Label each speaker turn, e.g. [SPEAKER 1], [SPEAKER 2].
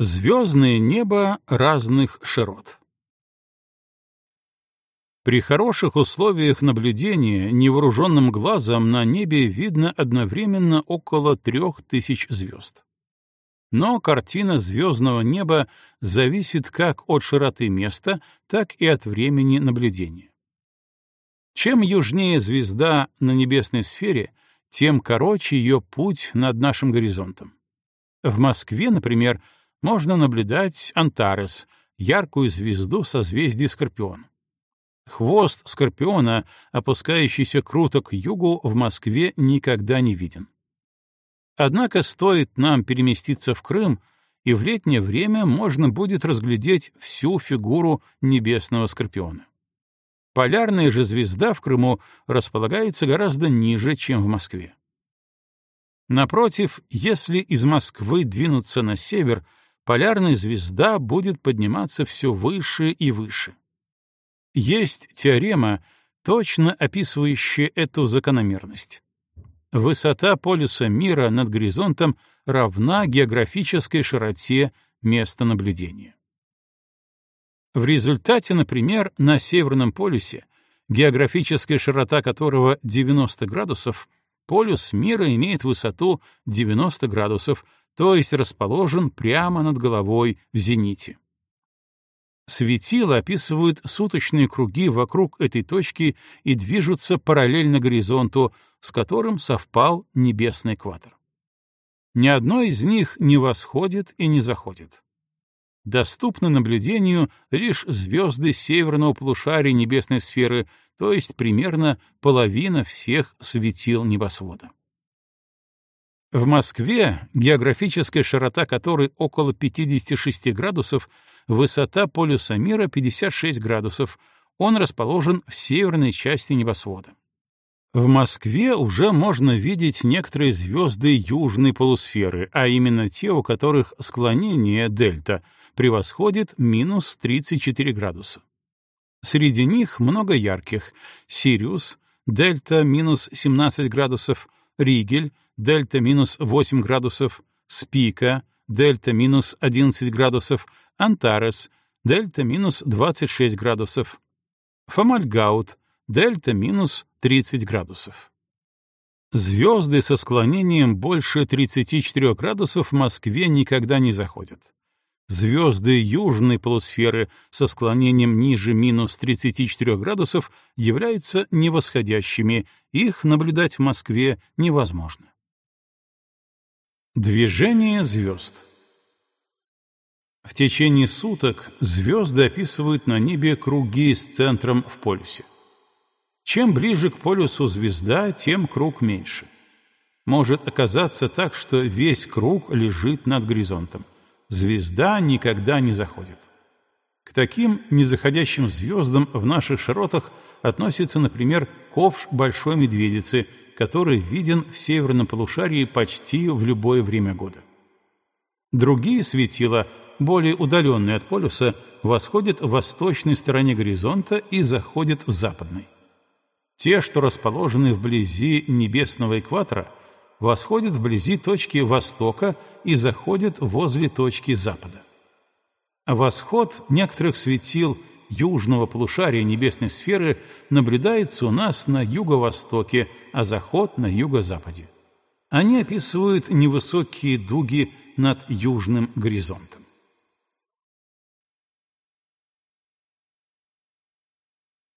[SPEAKER 1] Звездное небо разных широт. При хороших условиях наблюдения невооруженным глазом на небе видно одновременно около трех тысяч звезд. Но картина звездного неба зависит как от широты места, так и от времени наблюдения. Чем южнее звезда на небесной сфере, тем короче ее путь над нашим горизонтом. В Москве, например, можно наблюдать Антарес, яркую звезду в созвездии Скорпион. Хвост Скорпиона, опускающийся круто к югу, в Москве никогда не виден. Однако стоит нам переместиться в Крым, и в летнее время можно будет разглядеть всю фигуру небесного Скорпиона. Полярная же звезда в Крыму располагается гораздо ниже, чем в Москве. Напротив, если из Москвы двинуться на север — полярная звезда будет подниматься все выше и выше. Есть теорема, точно описывающая эту закономерность. Высота полюса мира над горизонтом равна географической широте места наблюдения. В результате, например, на Северном полюсе, географическая широта которого 90 градусов, полюс мира имеет высоту 90 градусов, то есть расположен прямо над головой в зените. Светила описывают суточные круги вокруг этой точки и движутся параллельно горизонту, с которым совпал небесный экватор. Ни одно из них не восходит и не заходит. Доступны наблюдению лишь звезды северного полушария небесной сферы, то есть примерно половина всех светил небосвода. В Москве, географическая широта которой около 56 градусов, высота полюса мира 56 градусов, он расположен в северной части небосвода. В Москве уже можно видеть некоторые звезды южной полусферы, а именно те, у которых склонение дельта превосходит минус 34 градуса. Среди них много ярких — Сириус, дельта минус 17 градусов, Ригель, дельта минус 8 градусов, Спика, дельта минус 11 градусов, Антарес, дельта минус 26 градусов, Фомальгаут, дельта минус 30 градусов. Звезды со склонением больше 34 градусов в Москве никогда не заходят. Звезды южной полусферы со склонением ниже минус 34 градусов являются невосходящими, их наблюдать в Москве невозможно. Движение звезд В течение суток звезды описывают на небе круги с центром в полюсе. Чем ближе к полюсу звезда, тем круг меньше. Может оказаться так, что весь круг лежит над горизонтом звезда никогда не заходит. К таким незаходящим звездам в наших широтах относится, например, ковш Большой Медведицы, который виден в северном полушарии почти в любое время года. Другие светила, более удаленные от полюса, восходят в восточной стороне горизонта и заходят в западной. Те, что расположены вблизи небесного экватора, восходит вблизи точки востока и заходит возле точки запада. Восход некоторых светил южного полушария небесной сферы наблюдается у нас на юго-востоке, а заход на юго-западе. Они описывают невысокие дуги над южным горизонтом.